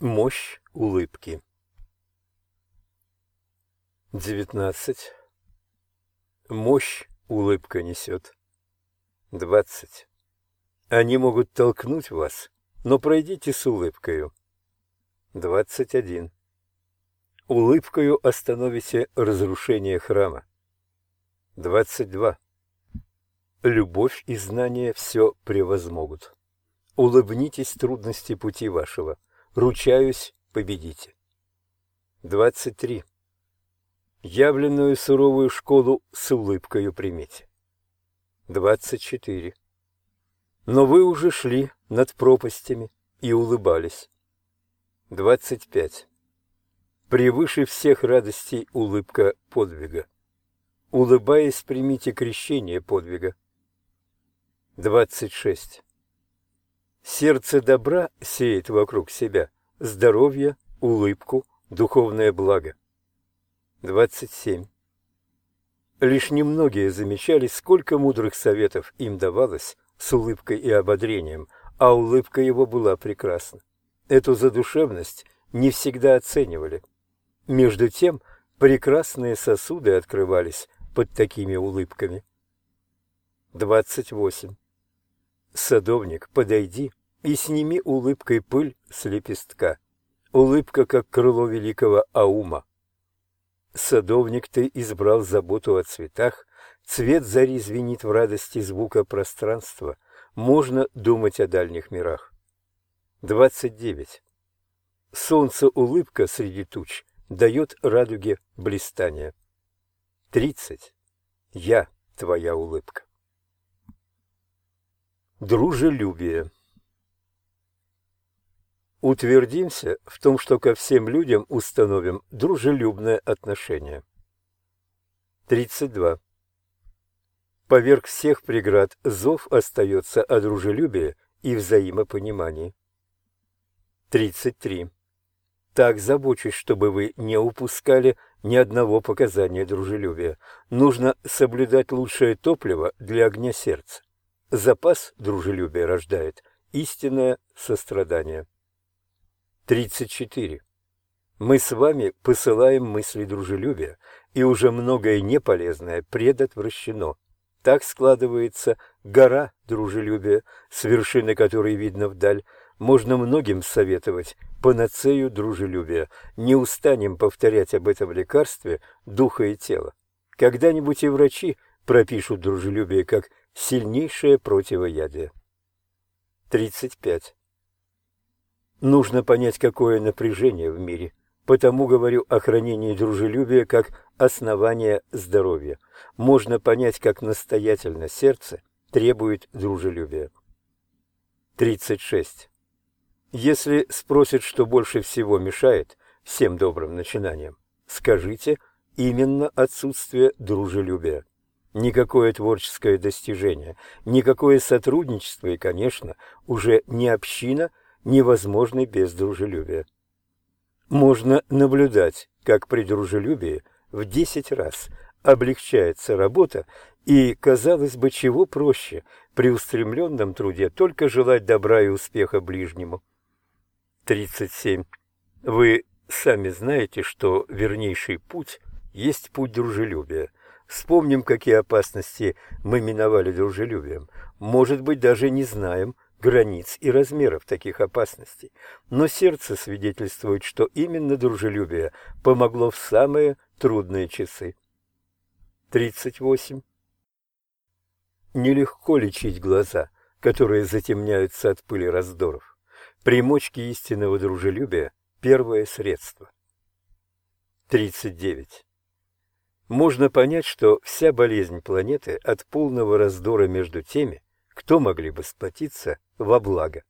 Мощь улыбки. Девятнадцать. Мощь улыбка несет. Двадцать. Они могут толкнуть вас, но пройдите с улыбкою. Двадцать один. Улыбкою остановите разрушение храма. Двадцать два. Любовь и знание все превозмогут. Улыбнитесь трудности пути вашего. Ручаюсь, победите. 23. Явленную суровую школу с улыбкою примите. 24. Но вы уже шли над пропастями и улыбались. 25. Превыше всех радостей улыбка подвига. Улыбаясь, примите крещение подвига. 26. Сердце добра сеет вокруг себя здоровье, улыбку, духовное благо. 27. Лишь немногие замечали, сколько мудрых советов им давалось с улыбкой и ободрением, а улыбка его была прекрасна. Эту задушевность не всегда оценивали. Между тем, прекрасные сосуды открывались под такими улыбками. 28. Садовник, подойди и сними улыбкой пыль с лепестка. Улыбка, как крыло великого Аума. Садовник, ты избрал заботу о цветах, цвет зари звенит в радости звука пространства. Можно думать о дальних мирах. 29. Солнце улыбка среди туч дает радуге блистание. 30. Я твоя улыбка. Дружелюбие. Утвердимся в том, что ко всем людям установим дружелюбное отношение. 32. Поверх всех преград зов остается о дружелюбии и взаимопонимании. 33. Так забочусь, чтобы вы не упускали ни одного показания дружелюбия. Нужно соблюдать лучшее топливо для огня сердца. Запас дружелюбия рождает истинное сострадание. 34. Мы с вами посылаем мысли дружелюбия, и уже многое неполезное предотвращено. Так складывается гора дружелюбия, с вершины которой видно вдаль. Можно многим советовать панацею дружелюбия. Не устанем повторять об этом лекарстве духа и тела. Когда-нибудь и врачи пропишут дружелюбие как сильнейшее противоядие. 35. Нужно понять, какое напряжение в мире. Потому говорю о хранении дружелюбия как основания здоровья. Можно понять, как настоятельно сердце требует дружелюбия. 36. Если спросят, что больше всего мешает всем добрым начинаниям, скажите именно отсутствие дружелюбия. Никакое творческое достижение, никакое сотрудничество и, конечно, уже не община невозможны без дружелюбия. Можно наблюдать, как при дружелюбии в десять раз облегчается работа, и, казалось бы, чего проще при устремленном труде только желать добра и успеха ближнему. 37. Вы сами знаете, что вернейший путь есть путь дружелюбия. Вспомним, какие опасности мы миновали дружелюбием. Может быть, даже не знаем границ и размеров таких опасностей. Но сердце свидетельствует, что именно дружелюбие помогло в самые трудные часы. 38. Нелегко лечить глаза, которые затемняются от пыли раздоров. Примочки истинного дружелюбия – первое средство. 39. Можно понять, что вся болезнь планеты от полного раздора между теми, кто могли бы сплотиться во благо.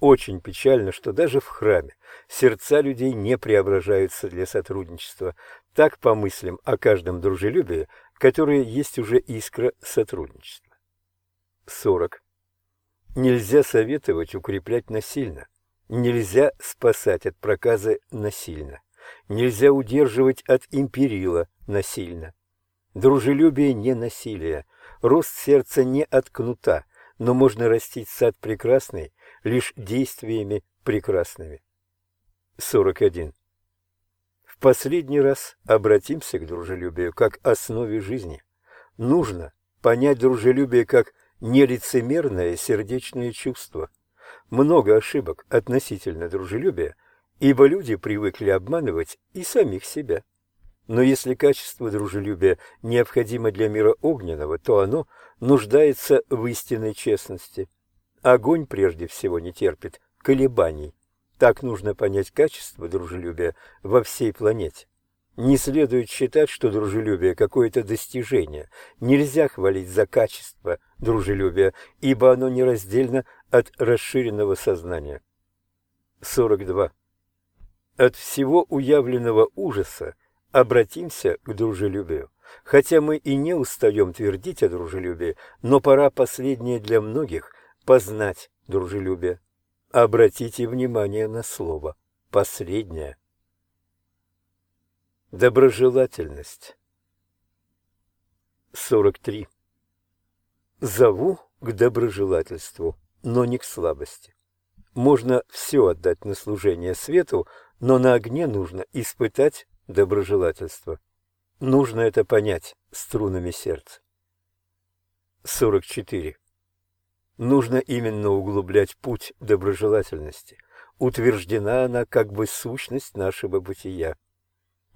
Очень печально, что даже в храме сердца людей не преображаются для сотрудничества. Так помыслим о каждом дружелюбии, которое есть уже искра сотрудничества. 40. Нельзя советовать укреплять насильно. Нельзя спасать от проказы насильно. Нельзя удерживать от империла насильно. Дружелюбие не насилие, рост сердца не от кнута, но можно растить сад прекрасный лишь действиями прекрасными. 41. В последний раз обратимся к дружелюбию как основе жизни. Нужно понять дружелюбие как нелицемерное сердечное чувство. Много ошибок относительно дружелюбия, ибо люди привыкли обманывать и самих себя. Но если качество дружелюбия необходимо для мира огненного, то оно нуждается в истинной честности. Огонь прежде всего не терпит колебаний. Так нужно понять качество дружелюбия во всей планете. Не следует считать, что дружелюбие – какое-то достижение. Нельзя хвалить за качество дружелюбия, ибо оно нераздельно от расширенного сознания. 42. От всего уявленного ужаса обратимся к дружелюбию. Хотя мы и не устаем твердить о дружелюбии, но пора последнее для многих познать дружелюбие. Обратите внимание на слово «последнее». Доброжелательность 43. Зову к доброжелательству, но не к слабости. Можно все отдать на служение свету, но на огне нужно испытать доброжелательство. Нужно это понять струнами сердца. 44. Нужно именно углублять путь доброжелательности. Утверждена она как бы сущность нашего бытия.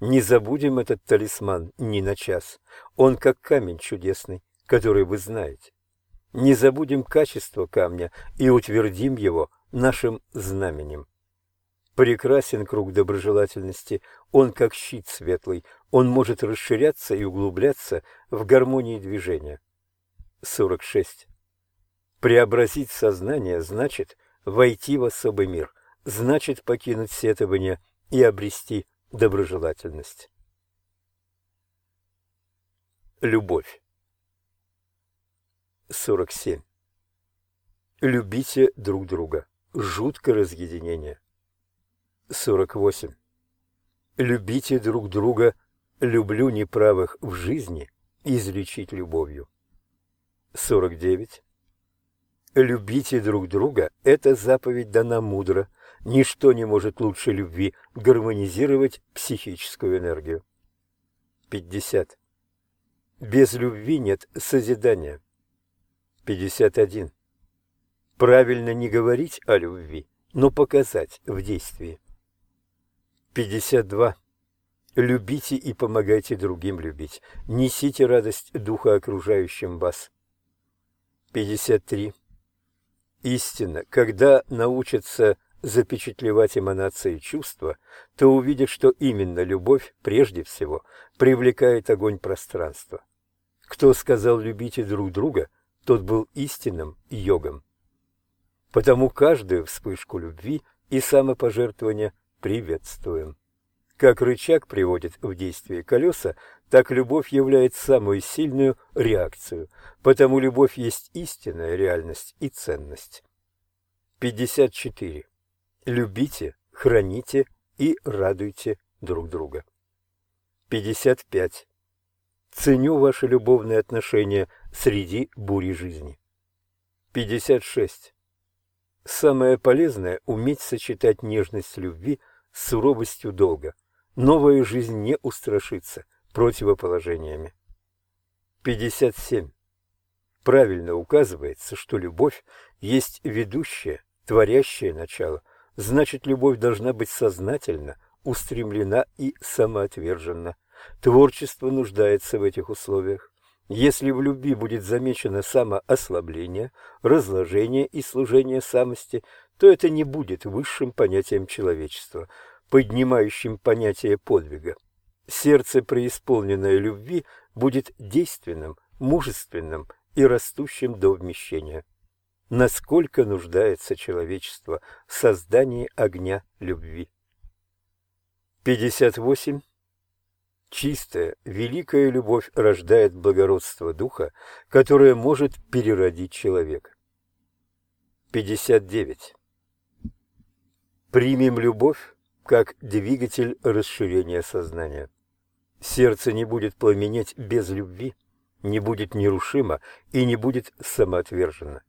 Не забудем этот талисман ни на час. Он как камень чудесный, который вы знаете. Не забудем качество камня и утвердим его нашим знаменем. Прекрасен круг доброжелательности, он как щит светлый, он может расширяться и углубляться в гармонии движения. 46. Преобразить сознание значит войти в особый мир, значит покинуть сетование и обрести доброжелательность. Любовь. 47. Любите друг друга. Жуткое разъединение. 48. Любите друг друга. Люблю неправых в жизни. Излечить любовью. 49. Любите друг друга – это заповедь дана мудро. Ничто не может лучше любви гармонизировать психическую энергию. 50. Без любви нет созидания. 51. Правильно не говорить о любви, но показать в действии. 52. Любите и помогайте другим любить. Несите радость духа окружающим вас. 53. Истинно, когда научатся запечатлевать эманации чувства, то увидят, что именно любовь, прежде всего, привлекает огонь пространства. Кто сказал «любите друг друга», тот был истинным йогом. Потому каждую вспышку любви и самопожертвования приветствуем. Как рычаг приводит в действие колеса, так любовь является самую сильную реакцию, потому любовь есть истинная реальность и ценность. 54. Любите, храните и радуйте друг друга. 55. Ценю ваши любовные отношения среди бури жизни. 56. Самое полезное – уметь сочетать нежность любви суровостью долга. Новая жизнь не устрашится противоположениями. 57. Правильно указывается, что любовь есть ведущее, творящее начало, значит, любовь должна быть сознательна, устремлена и самоотвержена. Творчество нуждается в этих условиях. Если в любви будет замечено самоослабление, разложение и служение самости, то это не будет высшим понятием человечества, поднимающим понятие подвига. Сердце, преисполненное любви, будет действенным, мужественным и растущим до вмещения. Насколько нуждается человечество в создании огня любви. 58. Чистая, великая любовь рождает благородство духа, которое может переродить человека. 59. Примем любовь как двигатель расширения сознания. Сердце не будет пламенеть без любви, не будет нерушимо и не будет самоотверженно.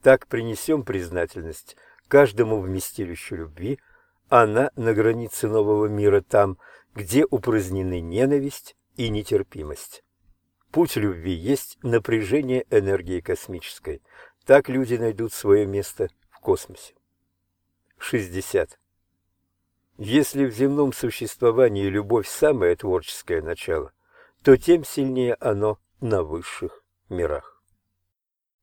Так принесем признательность каждому вместилищу любви, Она на границе нового мира там, где упразднены ненависть и нетерпимость. Путь любви есть напряжение энергии космической. Так люди найдут свое место в космосе. 60. Если в земном существовании любовь самое творческое начало, то тем сильнее оно на высших мирах.